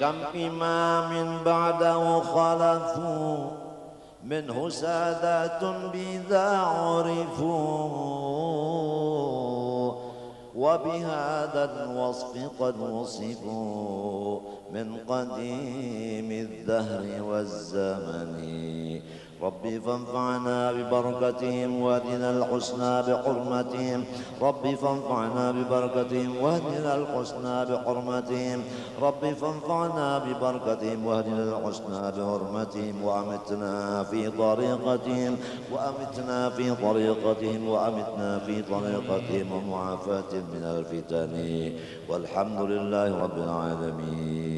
كم إمام بعده خلفوا منه سادات بذا عرفوا. وبهذا الوصف قد وصفوا من قديم الدهر والزمن. رب فانفعنا ببركتهم واهدنا الحسنى بحرمتهم. رب فانفعنا ببركتهم واهدنا الحسنى بحرمتهم. رب فانفعنا ببركتهم واهدنا الحسنى بحرمتهم. وأمتنا في طريقتهم وأمتنا في طريقتهم وأمتنا في طريقتهم ومعافاة من الفتن. والحمد لله رب العالمين.